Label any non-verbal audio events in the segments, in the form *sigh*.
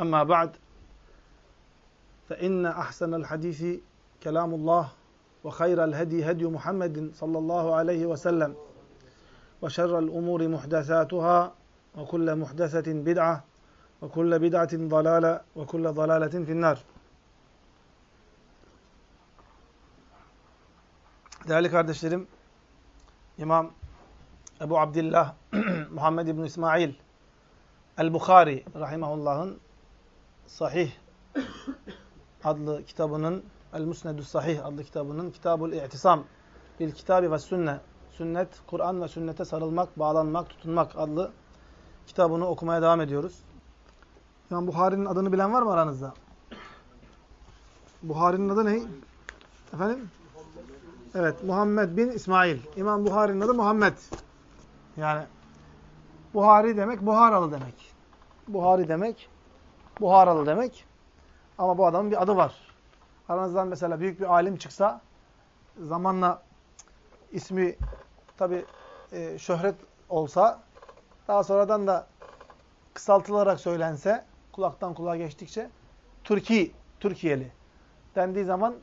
أما بعد فإن أحسن الحديث كلام الله وخير الهدي هدي محمد صلى الله عليه وسلم وشر الأمور محدثاتها وكل محدثة بدعة وكل بدعة ضلالة وكل ضلالة في النار. Değerli kardeşlerim, İmam Ebu Abdillah Muhammed İbn İsmail El-Bukhari rahimahullah'ın Sahih adlı kitabının El-Musnedü Sahih adlı kitabının Kitabul İ'tisam bil Kitabi ve Sünne Sünnet, Kur'an ve sünnete sarılmak, bağlanmak, tutunmak adlı kitabını okumaya devam ediyoruz. İmam Buhari'nin adını bilen var mı aranızda? Buhari'nin adı ne? Efendim? Evet, Muhammed bin İsmail. İmam Buhari'nin adı Muhammed. Yani Buhari demek Buharalı demek. Buhari demek Buharalı demek. Ama bu adamın bir adı var. Aranızdan mesela büyük bir alim çıksa zamanla ismi tabi e, şöhret olsa daha sonradan da kısaltılarak söylense kulaktan kulağa geçtikçe Türkiye, Türkiye'li dendiği zaman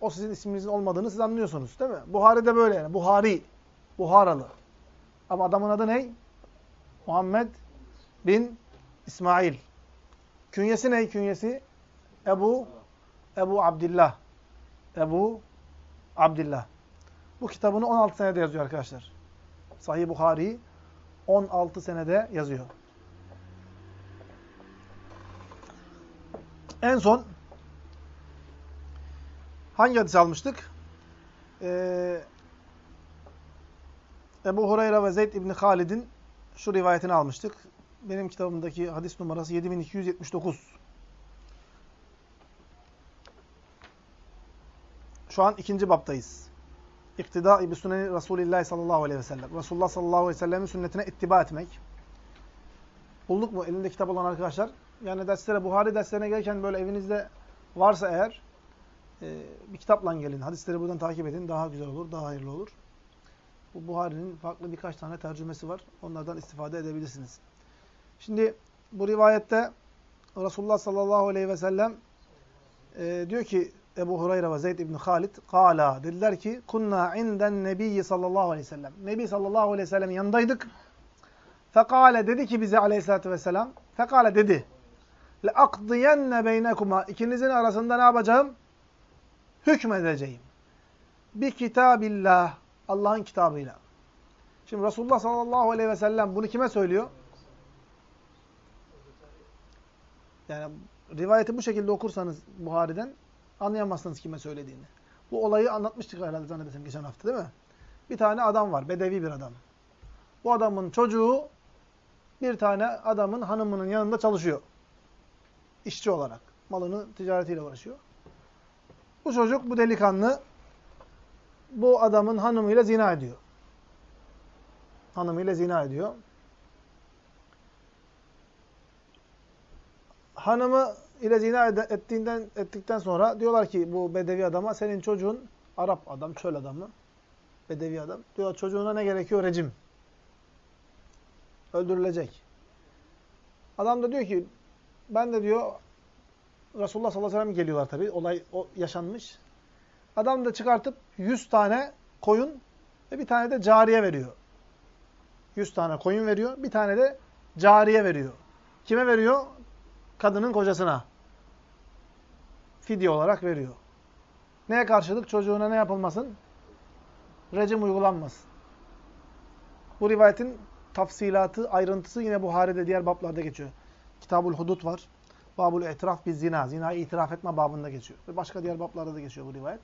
o sizin isminizin olmadığını siz anlıyorsunuz değil mi? Buhari de böyle yani. Buhari. Buharalı. Ama adamın adı ne? Muhammed bin İsmail. Künyesi ne? Künyesi Ebu Ebu Abdillah. Ebu Abdillah. Bu kitabını 16 senede yazıyor arkadaşlar. Sahih Buhari 16 senede yazıyor. En son hangi hadis almıştık? Ee, Ebu Hureyre ve Zeyd İbni Halid'in şu rivayetini almıştık. Benim kitabımdaki hadis numarası 7279. Şu an ikinci baptayız. İktida bi sünneni Resulullah sallallahu aleyhi ve sellem. Resulullah sallallahu aleyhi ve sellemin sünnetine ittiba etmek. Bulduk mu elinde kitap olan arkadaşlar? Yani derslere, Buhari derslerine gelirken böyle evinizde varsa eğer e, bir kitapla gelin. Hadisleri buradan takip edin. Daha güzel olur, daha hayırlı olur. Bu Buhari'nin farklı birkaç tane tercümesi var. Onlardan istifade edebilirsiniz. Şimdi bu rivayette Resulullah sallallahu aleyhi ve sellem e, diyor ki Ebu Hureyre ve Zeyd İbni Halid kâlâ dediler ki kunna inden nebiyyi sallallahu aleyhi ve sellem. Nebi sallallahu aleyhi ve sellem'in yanındaydık. Fekale dedi ki bize aleyhissalatü vesselam fekale dedi leakdiyenne beynekuma ikinizin arasında ne yapacağım? Hükmedeceğim. Bi kitabillah Allah'ın kitabıyla. Şimdi Resulullah sallallahu aleyhi ve sellem bunu kime söylüyor? Yani rivayeti bu şekilde okursanız Buhari'den anlayamazsınız kime söylediğini. Bu olayı anlatmıştık herhalde zannedersem geçen hafta değil mi? Bir tane adam var, bedevi bir adam. Bu adamın çocuğu bir tane adamın hanımının yanında çalışıyor. İşçi olarak. Malını ticaretiyle uğraşıyor. Bu çocuk, bu delikanlı bu adamın hanımıyla zina ediyor. Hanımıyla zina ediyor. Hanımı ile zina ettiğinden ettikten sonra diyorlar ki bu bedevi adama senin çocuğun Arap adam, çöl adamı, bedevi adam. Diyorlar çocuğuna ne gerekiyor? Rejim. Öldürülecek. Adam da diyor ki ben de diyor Resulullah sallallahu aleyhi ve sellem geliyorlar tabii. Olay o yaşanmış. Adam da çıkartıp 100 tane koyun ve bir tane de cariye veriyor. 100 tane koyun veriyor. Bir tane de cariye veriyor. Kime veriyor? Kadının kocasına fidye olarak veriyor. Neye karşılık? Çocuğuna ne yapılmasın? Recim uygulanmasın. Bu rivayetin tafsilatı, ayrıntısı yine Buhari'de diğer bablarda geçiyor. Kitabul Hudut var. Babul itiraf bir zina. Zinayı itiraf etme babında geçiyor. Ve başka diğer bablarda da geçiyor bu rivayet.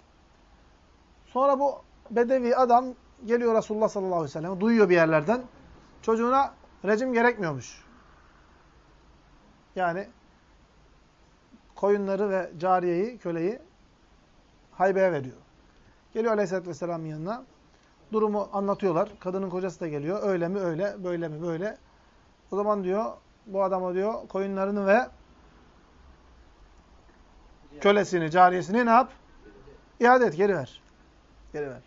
Sonra bu bedevi adam geliyor Resulullah sallallahu aleyhi ve sellem. Duyuyor bir yerlerden. Çocuğuna rejim gerekmiyormuş. Yani koyunları ve cariyeyi, köleyi haybeye veriyor. Geliyor aleyhissalatü vesselamın yanına. Durumu anlatıyorlar. Kadının kocası da geliyor. Öyle mi öyle, böyle mi böyle. O zaman diyor bu adama diyor koyunlarını ve kölesini, cariyesini ne yap? İade et, geri ver. Geri ver.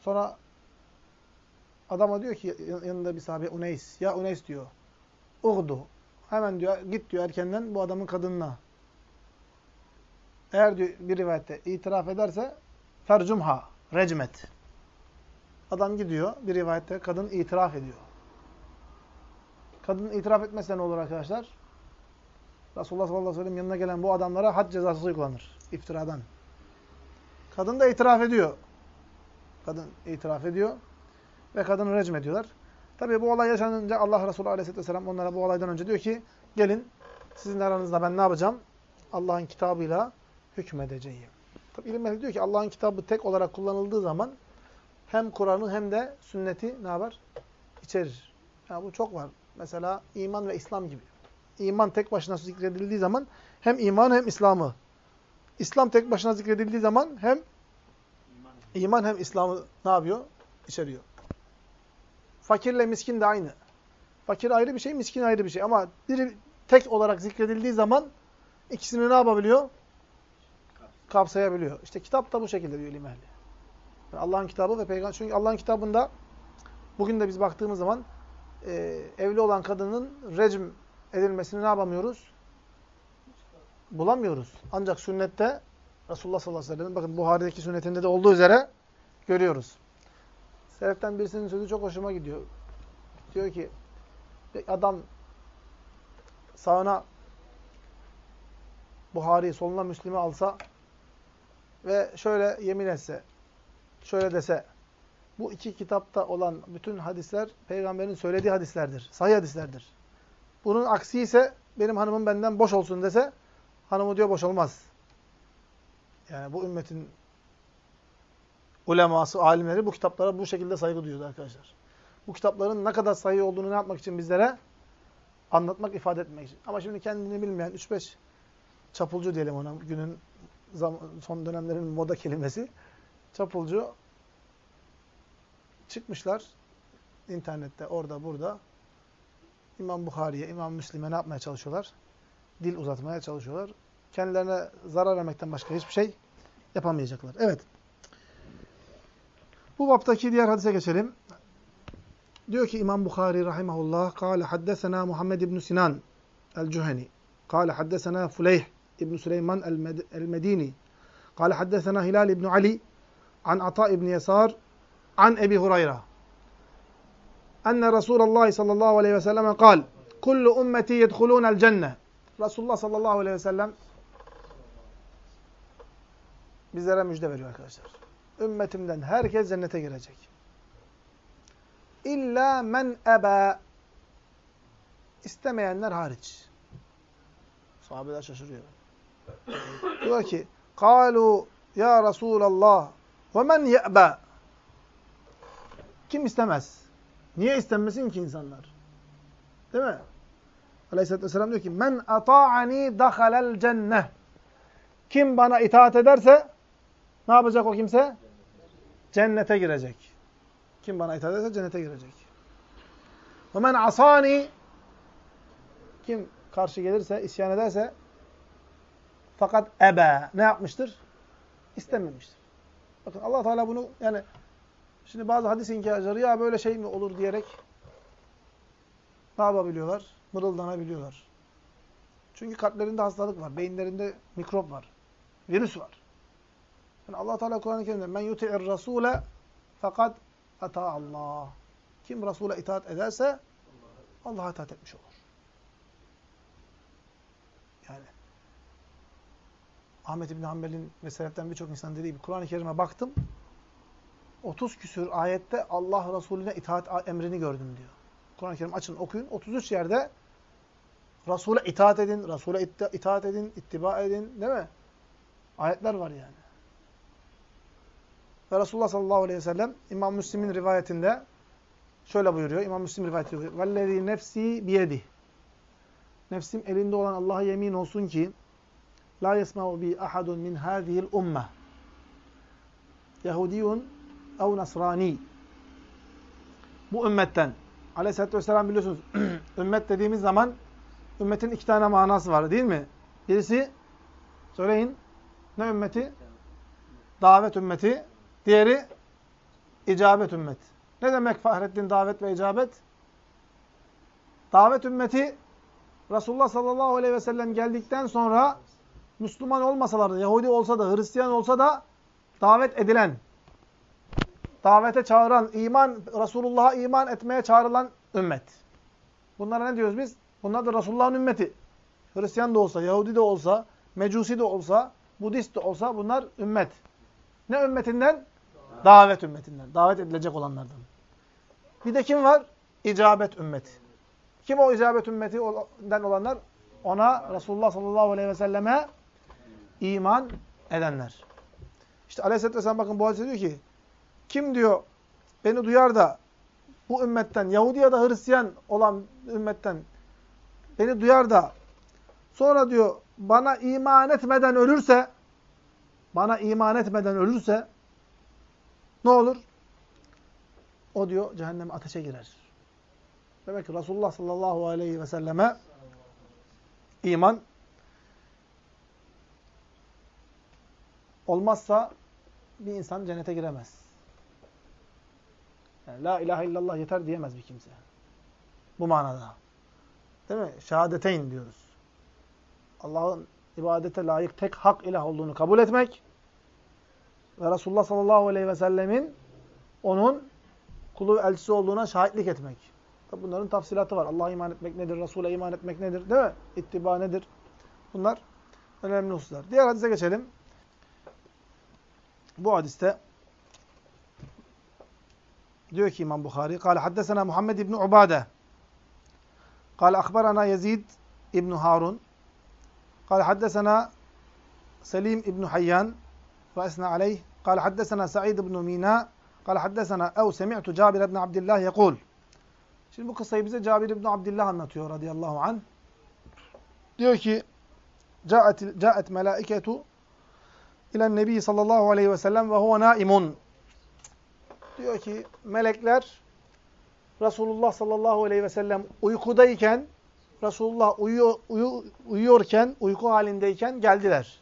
Sonra adama diyor ki yanında bir sahabe Uneys. Ya Uneys diyor. Uğdu. Hemen diyor git diyor erkenden bu adamın kadınına. Eğer diyor bir rivayette itiraf ederse fercumha, recmet. Adam gidiyor bir rivayette kadın itiraf ediyor. Kadın itiraf etmezse ne olur arkadaşlar? Resulullah sallallahu aleyhi ve sellem yanına gelen bu adamlara had cezası uygulanır. iftiradan. Kadın da itiraf ediyor. Kadın itiraf ediyor. Ve kadını recm ediyorlar. Tabi bu olay yaşanınca Allah Resulü aleyhisselatü vesselam onlara bu olaydan önce diyor ki gelin sizin aranızda ben ne yapacağım? Allah'ın kitabıyla hükmedeceğim. Tabi ilim diyor ki Allah'ın kitabı tek olarak kullanıldığı zaman hem Kur'an'ı hem de sünneti ne yapar? İçerir. Yani bu çok var. Mesela iman ve İslam gibi. İman tek başına zikredildiği zaman hem iman hem İslam'ı. İslam tek başına zikredildiği zaman hem iman hem İslam'ı ne yapıyor? İçeriyor. Fakirle miskin de aynı. Fakir ayrı bir şey, miskin ayrı bir şey. Ama biri tek olarak zikredildiği zaman ikisini ne yapabiliyor? Kapsayabiliyor. İşte kitap da bu şekilde diyor ilim ehli. Yani Allah'ın kitabı ve peygamber. Çünkü Allah'ın kitabında bugün de biz baktığımız zaman e, evli olan kadının recm edilmesini ne yapamıyoruz? Bulamıyoruz. Ancak sünnette Resulullah sallallahu aleyhi ve sellem bakın Buhari'deki sünnetinde de olduğu üzere görüyoruz. Seleften birisinin sözü çok hoşuma gidiyor. Diyor ki adam sağına Buhari, soluna Müslim'i alsa ve şöyle yemin etse, şöyle dese, bu iki kitapta olan bütün hadisler peygamberin söylediği hadislerdir. Sahih hadislerdir. Bunun aksi ise benim hanımım benden boş olsun dese hanımı diyor boş olmaz. Yani bu ümmetin uleması, alimleri bu kitaplara bu şekilde saygı duyuyordu arkadaşlar. Bu kitapların ne kadar sayı olduğunu ne yapmak için bizlere? Anlatmak, ifade etmek için. Ama şimdi kendini bilmeyen 3-5 çapulcu diyelim ona günün son dönemlerin moda kelimesi. Çapulcu çıkmışlar internette orada burada İmam Bukhari'ye, İmam Müslim'e ne yapmaya çalışıyorlar? Dil uzatmaya çalışıyorlar. Kendilerine zarar vermekten başka hiçbir şey yapamayacaklar. Evet. Bu vaptaki diğer hadise geçelim. Diyor ki İmam Bukhari rahimahullah kâle haddesena Muhammed ibn Sinan el-Cüheni kâle haddesena Fuleyh ibn Süleyman el-Medini kâle haddesena Hilal ibn Ali an Ata ibn Yesar an Ebi Hurayra enne Resulallah sallallahu aleyhi ve selleme kal kullu ümmeti yedhulûnel cenne Resulullah sallallahu aleyhi ve sellem bizlere müjde veriyor arkadaşlar. Ümmetimden herkes cennete girecek. İlla men ebe istemeyenler hariç. Sahabeler şaşırıyor. Diyor ki, Kalu ya Resulallah ve men ye'be Kim istemez? Niye istenmesin ki insanlar? Değil mi? Aleyhisselatü Vesselam diyor ki, Men ata'ani dahalel cenneh Kim bana itaat ederse, ne yapacak o kimse? Cennete girecek. Kim bana itaat ederse cennete girecek. Ve men asani kim karşı gelirse, isyan ederse fakat ebe ne yapmıştır? İstememiştir. Bakın Allah Teala bunu yani şimdi bazı hadis inkarcıları ya böyle şey mi olur diyerek ne yapabiliyorlar? Mırıldanabiliyorlar. Çünkü kalplerinde hastalık var, beyinlerinde mikrop var, virüs var. Yani Allah Teala Kur'an-ı Kerim'de men yuti'ir rasule fakat ata Allah. Kim Resul'e itaat ederse Allah'a itaat etmiş olur. Yani Ahmet İbni Hanbel'in ve birçok insan dediği gibi Kur'an-ı Kerim'e baktım. 30 küsür ayette Allah Resulüne itaat emrini gördüm diyor. Kur'an-ı Kerim açın okuyun. 33 yerde Resul'e itaat edin, Resul'e itaat edin, ittiba edin değil mi? Ayetler var yani. Ve Resulullah sallallahu aleyhi ve sellem İmam Müslim'in rivayetinde şöyle buyuruyor. İmam Müslim rivayeti ediyor. Vellezî nefsi biyedi. Nefsim elinde olan Allah'a yemin olsun ki la yesma'u bi ahadun min hâzihil umme. Yahudiyun ev nasrani. Bu ümmetten. Aleyhisselatü Vesselam biliyorsunuz *clears throat* ümmet dediğimiz zaman ümmetin iki tane manası var değil mi? Birisi söyleyin ne ümmeti? Davet ümmeti. Diğeri icabet ümmeti. Ne demek Fahrettin davet ve icabet? Davet ümmeti Resulullah sallallahu aleyhi ve sellem geldikten sonra Müslüman olmasalar da, Yahudi olsa da, Hristiyan olsa da davet edilen, davete çağıran, iman Resulullah'a iman etmeye çağrılan ümmet. Bunlara ne diyoruz biz? Bunlar da Resulullah'ın ümmeti. Hristiyan da olsa, Yahudi de olsa, Mecusi de olsa, Budist de olsa bunlar ümmet. Ne ümmetinden? Davet ümmetinden. Davet edilecek olanlardan. Bir de kim var? İcabet ümmeti. Kim o icabet ümmetinden olanlar? Ona Resulullah sallallahu aleyhi ve selleme iman edenler. İşte aleyhisselatü vesselam bakın bu hadise diyor ki kim diyor beni duyar da bu ümmetten Yahudi ya da Hristiyan olan ümmetten beni duyar da sonra diyor bana iman etmeden ölürse bana iman etmeden ölürse ne olur? O diyor cehennem ateşe girer. Demek ki Resulullah sallallahu aleyhi ve selleme iman olmazsa bir insan cennete giremez. Yani la ilahe illallah yeter diyemez bir kimse. Bu manada. Değil mi? Şehadeteyn diyoruz. Allah'ın ibadete layık tek hak ilah olduğunu kabul etmek ve Resulullah sallallahu aleyhi ve sellemin onun kulu elçisi olduğuna şahitlik etmek. Bunların tafsilatı var. Allah'a iman etmek nedir? Resul'e iman etmek nedir? Değil mi? İttiba nedir? Bunlar önemli hususlar. Diğer hadise geçelim. Bu hadiste diyor ki İmam Bukhari, "Kâle haddesena Muhammed ibn Ubade. Kâle akhbarana Yezid ibn Harun. Kâle haddesena Selim ibn Hayyan ve esna قال حدثنا سعيد بن ميناء قال حدثنا أو سمعت جابر بن عبد الله يقول Şimdi bu kıssayı bize Cabir İbni Abdillah anlatıyor radıyallahu anh. Diyor ki Câet, câet melâiketu ilen nebi sallallahu aleyhi ve sellem ve huve naimun. Diyor ki melekler Resulullah sallallahu aleyhi ve sellem uykudayken Resulullah uyuyor, uyu, uyuyorken, uyku halindeyken geldiler.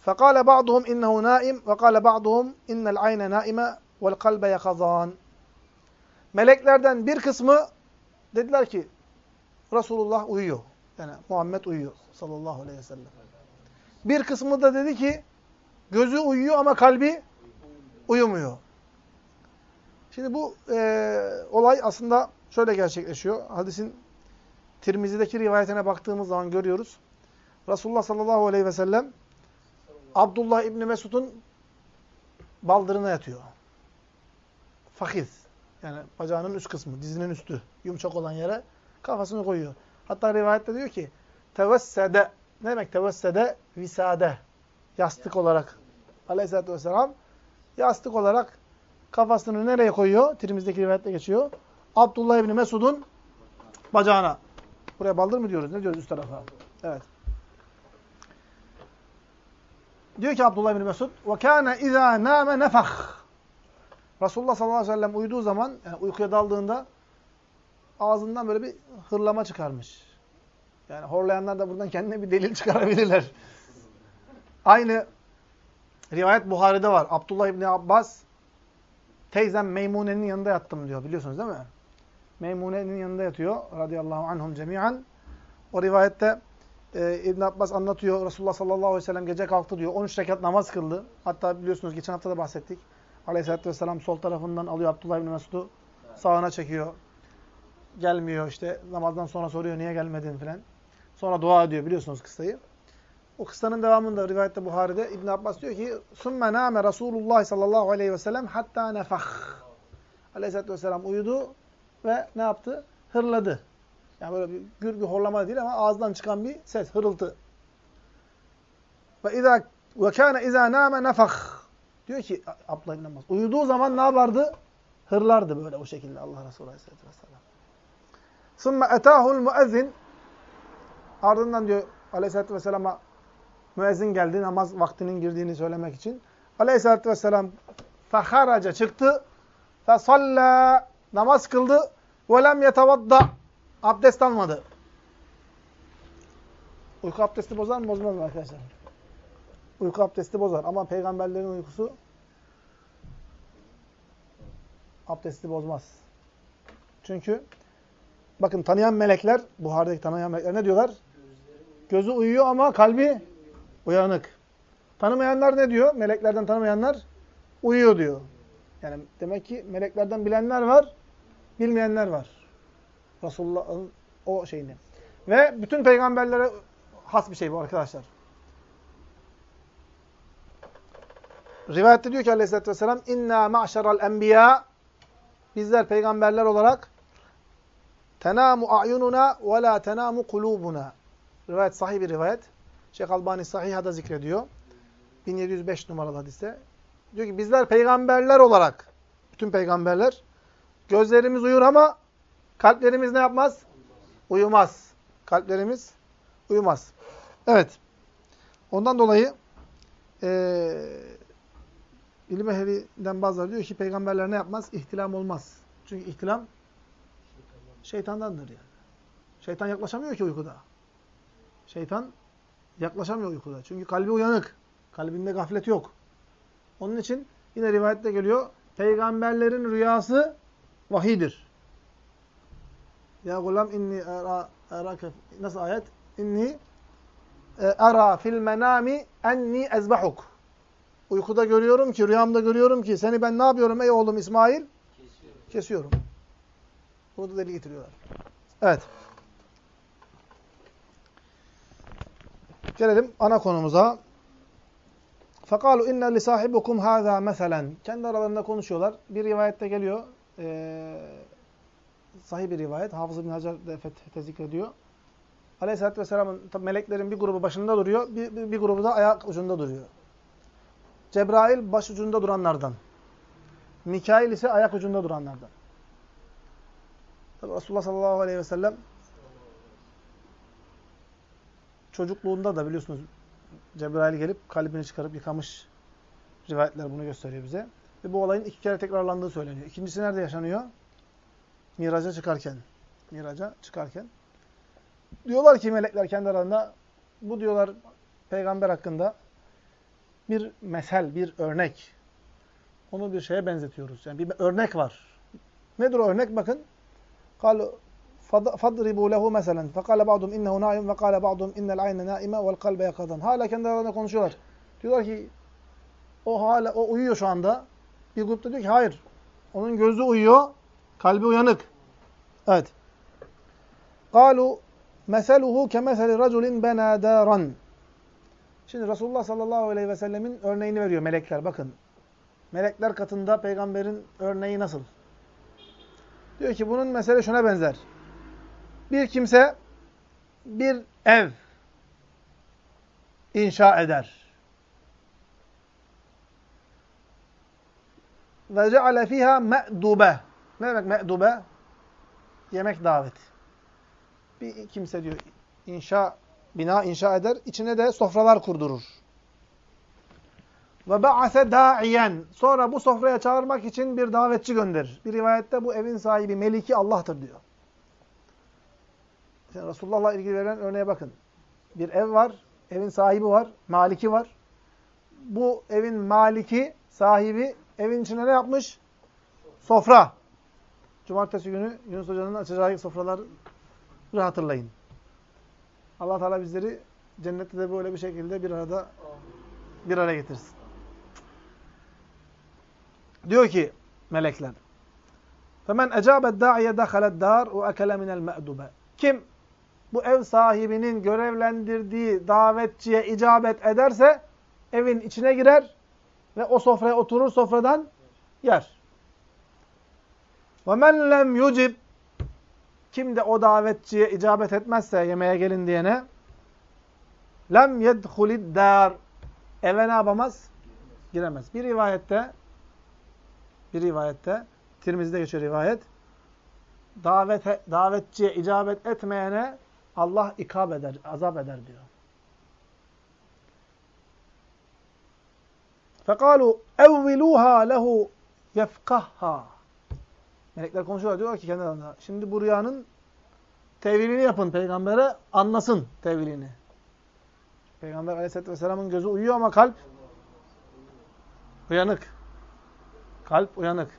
Fekale ba'duhum innehu naim ve kale ba'duhum innel ayne naime vel. Meleklerden bir kısmı dediler ki Resulullah uyuyor. Yani Muhammed uyuyor sallallahu aleyhi ve sellem. Bir kısmı da dedi ki gözü uyuyor ama kalbi uyumuyor. Şimdi bu e, olay aslında şöyle gerçekleşiyor. Hadisin Tirmizi'deki rivayetine baktığımız zaman görüyoruz. Resulullah sallallahu aleyhi ve sellem Abdullah İbni Mesud'un baldırına yatıyor. Fakiz. Yani bacağının üst kısmı, dizinin üstü. Yumuşak olan yere kafasını koyuyor. Hatta rivayette diyor ki tevessede. Ne demek tevessede? Visade. Yastık olarak. Aleyhisselatü vesselam yastık olarak kafasını nereye koyuyor? Tirmizdeki rivayette geçiyor. Abdullah İbni Mesud'un bacağına. Buraya baldır mı diyoruz? Ne diyoruz üst tarafa? Evet. Diyor ki Abdullah bin Mesud ve kana iza nama nefah. Resulullah sallallahu aleyhi ve sellem uyuduğu zaman yani uykuya daldığında ağzından böyle bir hırlama çıkarmış. Yani horlayanlar da buradan kendine bir delil çıkarabilirler. Aynı rivayet Buhari'de var. Abdullah İbni Abbas teyzem Meymune'nin yanında yattım diyor. Biliyorsunuz değil mi? Meymune'nin yanında yatıyor. Radıyallahu anhum cemiyen. O rivayette e, İbn Abbas anlatıyor. Resulullah sallallahu aleyhi ve sellem gece kalktı diyor. 13 rekat namaz kıldı. Hatta biliyorsunuz geçen hafta da bahsettik. Aleyhisselatü vesselam sol tarafından alıyor Abdullah ibn Mesud'u. Sağına çekiyor. gelmiyor işte namazdan sonra soruyor niye gelmedin filan. Sonra dua ediyor biliyorsunuz kıssayı. O kıssanın devamında rivayette Buhari'de İbn Abbas diyor ki ''Sümme nâme Resulullah sallallahu aleyhi ve sellem hatta nefah.'' Aleyhisselatü vesselam uyudu ve ne yaptı? Hırladı. Yani böyle bir gür bir horlama değil ama ağızdan çıkan bir ses, hırıltı. Ve izâ ve kâne izâ nâme nefah. Diyor ki Abdullah İbn Abbas. Uyuduğu zaman ne yapardı? Hırlardı böyle o şekilde Allah Resulü Aleyhisselatü vesselam. Sümme etâhul müezzin. Ardından diyor Aleyhisselatü vesselama müezzin geldi namaz vaktinin girdiğini söylemek için. Aleyhisselatü vesselam feharaca çıktı. Fesalla namaz kıldı. Ve lem yetevadda abdest almadı. Uyku abdesti bozar mı bozmaz mı arkadaşlar? Uyku abdesti bozar ama peygamberlerin uykusu abdesti bozmaz. Çünkü bakın tanıyan melekler, Buhari'deki tanıyan melekler ne diyorlar? Gözü uyuyor ama kalbi uyanık. Tanımayanlar ne diyor? Meleklerden tanımayanlar uyuyor diyor. Yani demek ki meleklerden bilenler var, bilmeyenler var. Resulullah'ın o şeyini. Ve bütün peygamberlere has bir şey bu arkadaşlar. Rivayette diyor ki aleyhissalatü vesselam inna ma'şeral enbiya bizler peygamberler olarak tenamu a'yununa ve la tenamu kulubuna. Rivayet sahih bir rivayet. Şeyh Albani Sahiha'da zikrediyor. 1705 numaralı hadiste. Diyor ki bizler peygamberler olarak bütün peygamberler gözlerimiz uyur ama kalplerimiz ne yapmaz? Uyumaz. Kalplerimiz uyumaz. Evet. Ondan dolayı ee, ilim ehlinden bazıları diyor ki peygamberler ne yapmaz? İhtilam olmaz. Çünkü ihtilam şeytandandır yani. Şeytan yaklaşamıyor ki uykuda. Şeytan yaklaşamıyor uykuda. Çünkü kalbi uyanık. Kalbinde gaflet yok. Onun için yine rivayette geliyor. Peygamberlerin rüyası vahidir. Ya gulam inni ara arake nasıl ayet? İnni ara fil menami enni ezbahuk. Uykuda görüyorum ki, rüyamda görüyorum ki seni ben ne yapıyorum ey oğlum İsmail? Kesiyorum. Kesiyorum. Bunu da deli getiriyorlar. Evet. Gelelim ana konumuza. Fekalu inne li sahibukum haza meselen. Kendi aralarında konuşuyorlar. Bir rivayette geliyor. Ee, sahih bir rivayet. Hafız bin Hacer de Fethet'e zikrediyor. Aleyhisselatü Vesselam'ın meleklerin bir grubu başında duruyor. Bir, bir, bir grubu da ayak ucunda duruyor. Cebrail baş ucunda duranlardan. Mikail ise ayak ucunda duranlardan. Tabi Resulullah sallallahu aleyhi ve sellem çocukluğunda da biliyorsunuz Cebrail gelip kalbini çıkarıp yıkamış. Rivayetler bunu gösteriyor bize. Ve bu olayın iki kere tekrarlandığı söyleniyor. İkincisi nerede yaşanıyor? miraca çıkarken miraca çıkarken diyorlar ki melekler kendi arasında bu diyorlar peygamber hakkında bir mesel, bir örnek. Onu bir şeye benzetiyoruz. Yani bir örnek var. Nedir o örnek? Bakın. Kal fadribu lehu meselen. Fekale ba'dum innehu naim ve kale ba'dum innel ayne naime vel kalbe yakadan. Hala kendi aralarında konuşuyorlar. Diyorlar ki o hala o uyuyor şu anda. Bir grupta diyor ki hayır. Onun gözü uyuyor. Kalbi uyanık. Evet. Kalu meseluhu kemeseli raculin bena daran. Şimdi Resulullah sallallahu aleyhi ve sellemin örneğini veriyor melekler. Bakın. Melekler katında peygamberin örneği nasıl? Diyor ki bunun mesele şuna benzer. Bir kimse bir ev inşa eder. Ve ceale fiha. Ne demek me'dube? Yemek daveti. Bir kimse diyor inşa bina inşa eder, içine de sofralar kurdurur. Ve ba'ase da'iyen. Sonra bu sofraya çağırmak için bir davetçi gönderir. Bir rivayette bu evin sahibi Meliki Allah'tır diyor. Yani Resulullah'la ilgili verilen örneğe bakın. Bir ev var, evin sahibi var, maliki var. Bu evin maliki, sahibi evin içine ne yapmış? Sofra. Cumartesi günü Yunus Hoca'nın açacağı sofraları hatırlayın. Allah Teala bizleri cennette de böyle bir şekilde bir arada bir araya getirsin. Diyor ki melekler Femen ecabet da'iye dehaled dar ve ekele minel me'dube. Kim bu ev sahibinin görevlendirdiği davetçiye icabet ederse evin içine girer ve o sofraya oturur sofradan yer. Ve men lem yucib kim de o davetçiye icabet etmezse yemeğe gelin diyene lem yedhulid dar eve ne yapamaz? Giremez. Bir rivayette bir rivayette Tirmizi'de geçiyor rivayet davete, davetçiye icabet etmeyene Allah ikab eder, azap eder diyor. فَقَالُوا اَوِّلُوهَا لَهُ يَفْقَهَا Melekler konuşuyorlar. Diyorlar ki kendi. Şimdi bu rüyanın tevilini yapın peygambere. Anlasın tevilini. Peygamber aleyhisselatü vesselamın gözü uyuyor ama kalp uyanık. Kalp uyanık.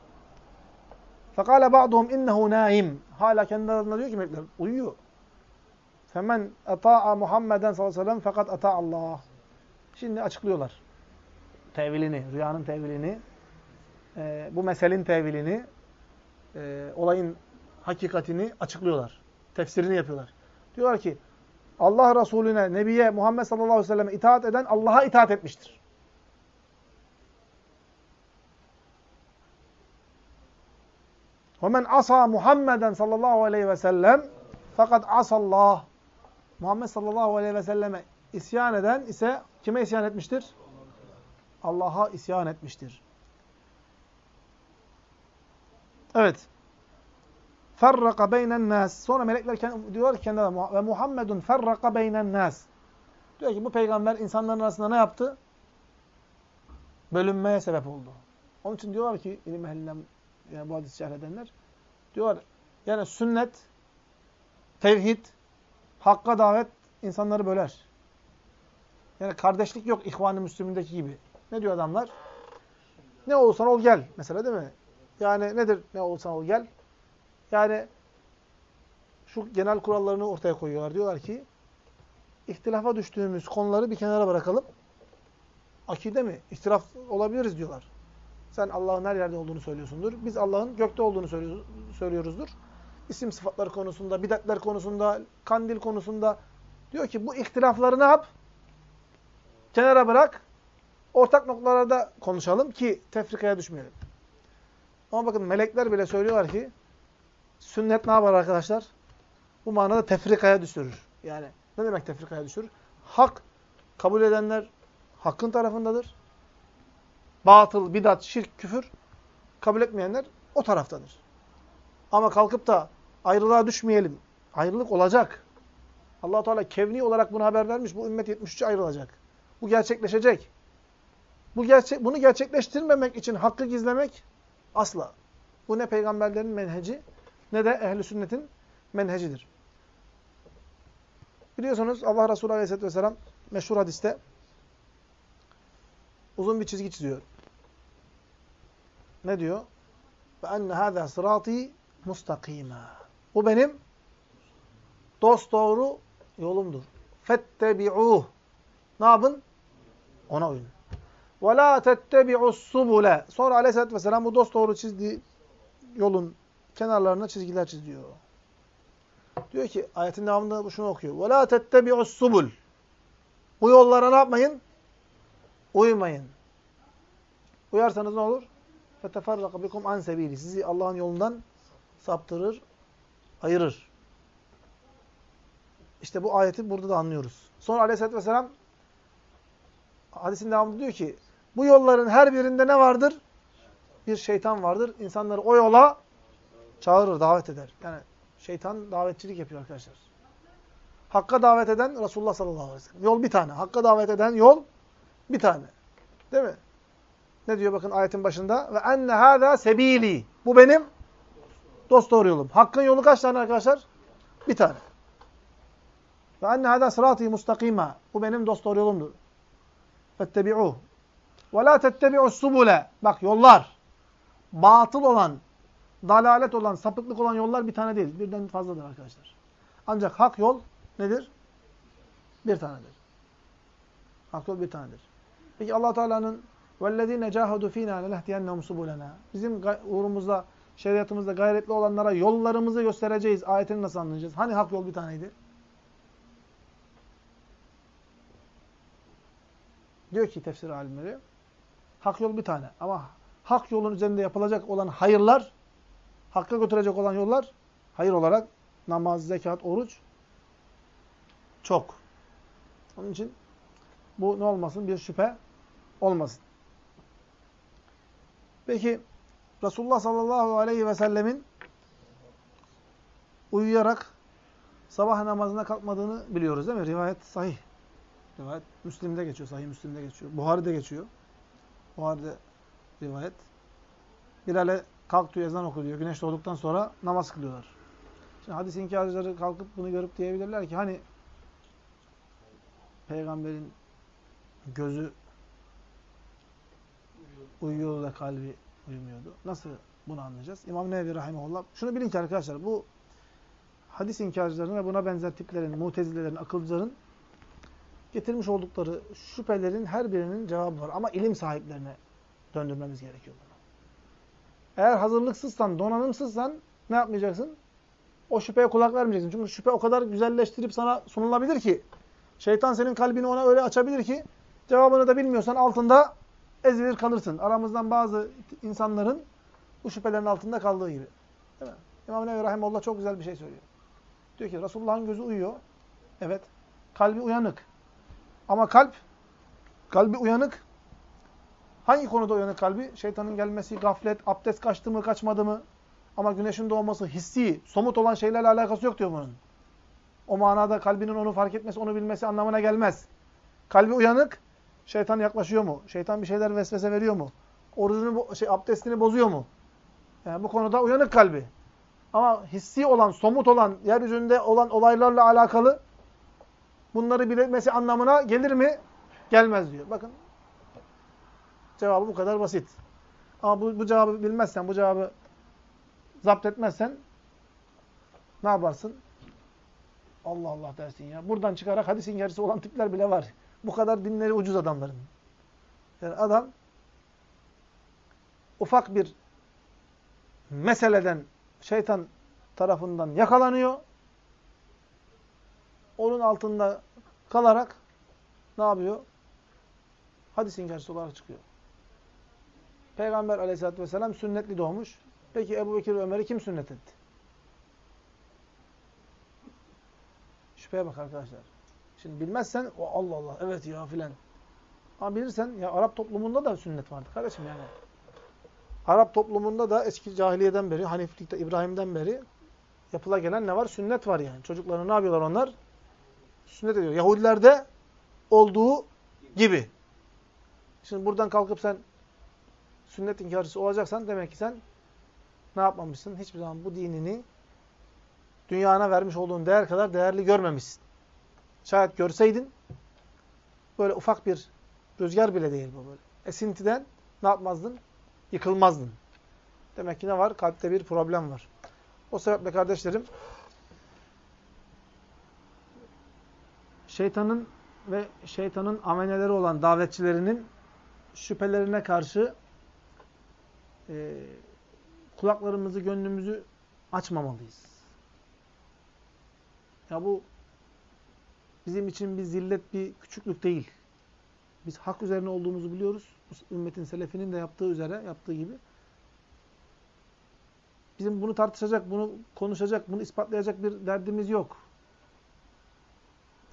Fekale ba'duhum innehu naim. Hala kendi aralarında diyor ki melekler uyuyor. Femen ata'a Muhammeden sallallahu aleyhi ve sellem fakat ata Allah. Şimdi açıklıyorlar. Tevilini, rüyanın tevilini, bu meselin tevilini, e, olayın hakikatini açıklıyorlar. Tefsirini yapıyorlar. Diyorlar ki Allah Resulüne, Nebiye Muhammed sallallahu aleyhi ve selleme itaat eden Allah'a itaat etmiştir. وَمَنْ عَصَى مُحَمَّدًا sallallahu aleyhi ve sellem fakat asallah. Muhammed sallallahu aleyhi ve selleme isyan eden ise kime isyan etmiştir? Allah'a isyan etmiştir. Evet. Ferraka beynen nas. Sonra melekler diyorlar ki kendilerine ve Muhammedun ferraka beynen nas. Diyor ki bu peygamber insanların arasında ne yaptı? Bölünmeye sebep oldu. Onun için diyorlar ki ilim ehlinden yani bu hadis şerh edenler diyorlar yani sünnet, tevhid, hakka davet insanları böler. Yani kardeşlik yok İhvan-ı Müslüm'ündeki gibi. Ne diyor adamlar? Ne olursan ol gel mesela değil mi? Yani nedir ne olursan ol gel? Yani şu genel kurallarını ortaya koyuyorlar. Diyorlar ki ihtilafa düştüğümüz konuları bir kenara bırakalım. Akide mi? İhtilaf olabiliriz diyorlar. Sen Allah'ın her yerde olduğunu söylüyorsundur. Biz Allah'ın gökte olduğunu söylüyoruzdur. İsim sıfatları konusunda, bidatler konusunda, kandil konusunda diyor ki bu ihtilafları ne yap? Kenara bırak. Ortak noktalarda konuşalım ki tefrikaya düşmeyelim. Ama bakın melekler bile söylüyorlar ki sünnet ne yapar arkadaşlar? Bu manada tefrikaya düşürür. Yani ne demek tefrikaya düşürür? Hak kabul edenler hakkın tarafındadır. Batıl, bidat, şirk, küfür kabul etmeyenler o taraftadır. Ama kalkıp da ayrılığa düşmeyelim. Ayrılık olacak. allah Teala kevni olarak bunu haber vermiş. Bu ümmet 73'e ayrılacak. Bu gerçekleşecek. Bu gerçek, bunu gerçekleştirmemek için hakkı gizlemek asla. Bu ne peygamberlerin menheci ne de ehli sünnetin menhecidir. Biliyorsunuz Allah Resulü Aleyhisselatü Vesselam meşhur hadiste uzun bir çizgi çiziyor. Ne diyor? Ve enne hâzâ mustakîmâ. Bu benim dost doğru yolumdur. Fettebi'ûh. Ne yapın? Ona uyun. Ve lâ tettebi'us subule. Sonra aleyhissalatü vesselam bu dost doğru çizdiği yolun kenarlarına çizgiler çiziyor. Diyor ki ayetin devamında şunu okuyor. Ve lâ tettebi'us subul. Bu yollara ne yapmayın? Uymayın. Uyarsanız ne olur? فَتَفَرَّقَ بِكُمْ an sebili. Sizi Allah'ın yolundan saptırır, ayırır. İşte bu ayeti burada da anlıyoruz. Sonra aleyhissalatü vesselam hadisin devamında diyor ki bu yolların her birinde ne vardır? Bir şeytan vardır. İnsanları o yola çağırır, davet eder. Yani şeytan davetçilik yapıyor arkadaşlar. Hakka davet eden Resulullah sallallahu aleyhi ve sellem. Yol bir tane. Hakka davet eden yol bir tane. Değil mi? Ne diyor bakın ayetin başında? Ve enne hâzâ sebîlî. Bu benim dost doğru yolum. Hakkın yolu kaç tane arkadaşlar? Bir tane. Ve enne hâzâ sırâtî mustakîmâ. Bu benim dost doğru yolumdur. Fettebi'ûh. Ve la tettebi'us subule. Bak yollar. Batıl olan, dalalet olan, sapıklık olan yollar bir tane değil. Birden fazladır arkadaşlar. Ancak hak yol nedir? Bir tanedir. Hak yol bir tanedir. Peki Allah Teala'nın vellezine cahadu fina lenehdiyennahum subulena. Bizim uğrumuzda, şeriatımızda gayretli olanlara yollarımızı göstereceğiz. Ayetini nasıl anlayacağız? Hani hak yol bir taneydi? Diyor ki tefsir alimleri hak yol bir tane. Ama hak yolun üzerinde yapılacak olan hayırlar, hakka götürecek olan yollar, hayır olarak namaz, zekat, oruç çok. Onun için bu ne olmasın? Bir şüphe olmasın. Peki Resulullah sallallahu aleyhi ve sellemin uyuyarak sabah namazına kalkmadığını biliyoruz değil mi? Rivayet sahih. Rivayet Müslim'de geçiyor, sahih Müslim'de geçiyor. Buhari'de geçiyor. Buhari'de rivayet. Bilal'e kalk diyor, ezan oku diyor. Güneş doğduktan sonra namaz kılıyorlar. Şimdi hadis inkarcıları kalkıp bunu görüp diyebilirler ki hani peygamberin gözü uyuyordu da kalbi uyumuyordu. Nasıl bunu anlayacağız? İmam Nevevi Rahimahullah. Şunu bilin ki arkadaşlar bu hadis inkarcılarının ve buna benzer tiplerin, mutezilelerin, akılcıların getirmiş oldukları şüphelerin her birinin cevabı var. Ama ilim sahiplerine döndürmemiz gerekiyor bunu. Eğer hazırlıksızsan, donanımsızsan ne yapmayacaksın? O şüpheye kulak vermeyeceksin. Çünkü şüphe o kadar güzelleştirip sana sunulabilir ki şeytan senin kalbini ona öyle açabilir ki cevabını da bilmiyorsan altında ezilir kalırsın. Aramızdan bazı insanların bu şüphelerin altında kaldığı gibi. Değil mi? İmam Nevi Rahimullah çok güzel bir şey söylüyor. Diyor ki Resulullah'ın gözü uyuyor. Evet. Kalbi uyanık. Ama kalp, kalbi uyanık. Hangi konuda uyanık kalbi? Şeytanın gelmesi, gaflet, abdest kaçtı mı, kaçmadı mı? Ama güneşin doğması, hissi, somut olan şeylerle alakası yok diyor bunun. O manada kalbinin onu fark etmesi, onu bilmesi anlamına gelmez. Kalbi uyanık, şeytan yaklaşıyor mu? Şeytan bir şeyler vesvese veriyor mu? Orucunu, şey, abdestini bozuyor mu? Yani bu konuda uyanık kalbi. Ama hissi olan, somut olan, yeryüzünde olan olaylarla alakalı bunları bilmesi anlamına gelir mi? Gelmez diyor. Bakın cevabı bu kadar basit. Ama bu, bu cevabı bilmezsen, bu cevabı zapt etmezsen ne yaparsın? Allah Allah dersin ya. Buradan çıkarak hadis inkarcısı olan tipler bile var. Bu kadar dinleri ucuz adamların. Yani adam ufak bir meseleden şeytan tarafından yakalanıyor. Onun altında kalarak ne yapıyor? Hadis inkarcısı olarak çıkıyor. Peygamber aleyhissalatü vesselam sünnetli doğmuş. Peki Ebu Bekir Ömer'i kim sünnet etti? Şüpheye bak arkadaşlar. Şimdi bilmezsen o Allah Allah evet ya filan. Ama bilirsen ya Arap toplumunda da sünnet vardı kardeşim yani. Arap toplumunda da eski cahiliyeden beri, Haniflikte İbrahim'den beri yapıla gelen ne var? Sünnet var yani. Çocuklarını ne yapıyorlar onlar? Sünnet ediyor. Yahudilerde olduğu gibi. Şimdi buradan kalkıp sen sünnet inkarcısı olacaksan demek ki sen ne yapmamışsın? Hiçbir zaman bu dinini dünyana vermiş olduğun değer kadar değerli görmemişsin. Şayet görseydin böyle ufak bir rüzgar bile değil bu böyle. Esintiden ne yapmazdın? Yıkılmazdın. Demek ki ne var? Kalpte bir problem var. O sebeple kardeşlerim şeytanın ve şeytanın ameneleri olan davetçilerinin şüphelerine karşı e, kulaklarımızı, gönlümüzü açmamalıyız. Ya bu bizim için bir zillet, bir küçüklük değil. Biz hak üzerine olduğumuzu biliyoruz. Ümmetin selefinin de yaptığı üzere, yaptığı gibi. Bizim bunu tartışacak, bunu konuşacak, bunu ispatlayacak bir derdimiz yok.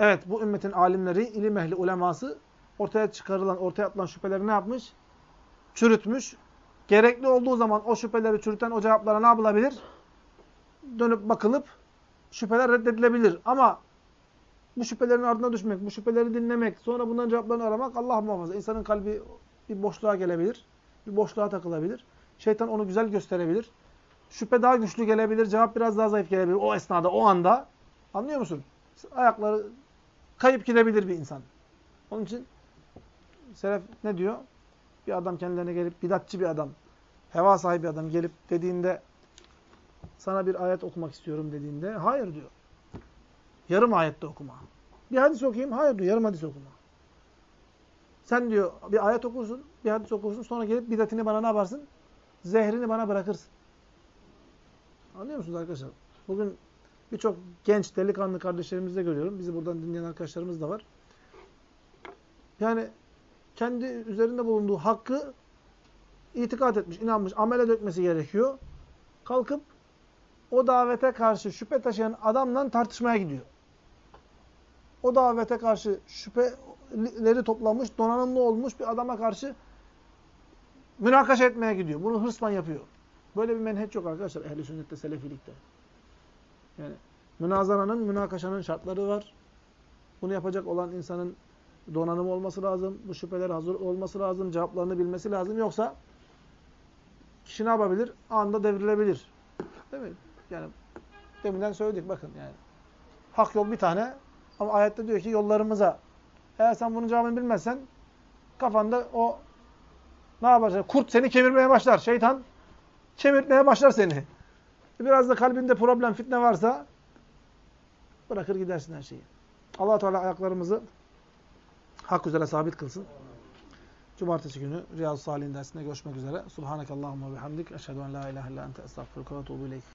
Evet, bu ümmetin alimleri, ilim ehli, uleması ortaya çıkarılan, ortaya atılan şüpheleri ne yapmış? Çürütmüş. Gerekli olduğu zaman o şüpheleri çürüten o cevaplara ne yapılabilir? Dönüp bakılıp şüpheler reddedilebilir. Ama bu şüphelerin ardına düşmek, bu şüpheleri dinlemek, sonra bunların cevaplarını aramak Allah muhafaza. İnsanın kalbi bir boşluğa gelebilir, bir boşluğa takılabilir. Şeytan onu güzel gösterebilir. Şüphe daha güçlü gelebilir, cevap biraz daha zayıf gelebilir o esnada, o anda. Anlıyor musun? Ayakları kayıp gidebilir bir insan. Onun için Selef ne diyor? Bir adam kendilerine gelip, bidatçı bir adam, heva sahibi adam gelip dediğinde sana bir ayet okumak istiyorum dediğinde hayır diyor. Yarım ayette okuma. Bir hadis okuyayım. Hayır diyor. Yarım hadis okuma. Sen diyor bir ayet okursun, bir hadis okursun. Sonra gelip bidatini bana ne yaparsın? Zehrini bana bırakırsın. Anlıyor musunuz arkadaşlar? Bugün birçok genç delikanlı kardeşlerimizi de görüyorum. Bizi buradan dinleyen arkadaşlarımız da var. Yani kendi üzerinde bulunduğu hakkı itikat etmiş, inanmış, amele dökmesi gerekiyor. Kalkıp o davete karşı şüphe taşıyan adamla tartışmaya gidiyor. O davete karşı şüpheleri toplamış, donanımlı olmuş bir adama karşı münakaşa etmeye gidiyor. Bunu hırsman yapıyor. Böyle bir menheç yok arkadaşlar ehli sünnette, selefilikte. Yani münazaranın, münakaşanın şartları var. Bunu yapacak olan insanın donanımı olması lazım. Bu şüpheler hazır olması lazım. Cevaplarını bilmesi lazım. Yoksa kişi ne yapabilir? Anında devrilebilir. Değil mi? Yani deminden söyledik bakın yani. Hak yol bir tane ama ayette diyor ki yollarımıza. Eğer sen bunun cevabını bilmezsen kafanda o ne yapacak? Kurt seni kemirmeye başlar. Şeytan kemirtmeye başlar seni. Biraz da kalbinde problem, fitne varsa bırakır gidersin her şeyi. allah Teala ayaklarımızı hak üzere sabit kılsın. Cumartesi günü Riyaz-ı Salih'in dersinde görüşmek üzere. Subhanakallahumma ve bihamdik. Eşhedü en la ilahe illa ente estağfurullah ve etûbü ileyk.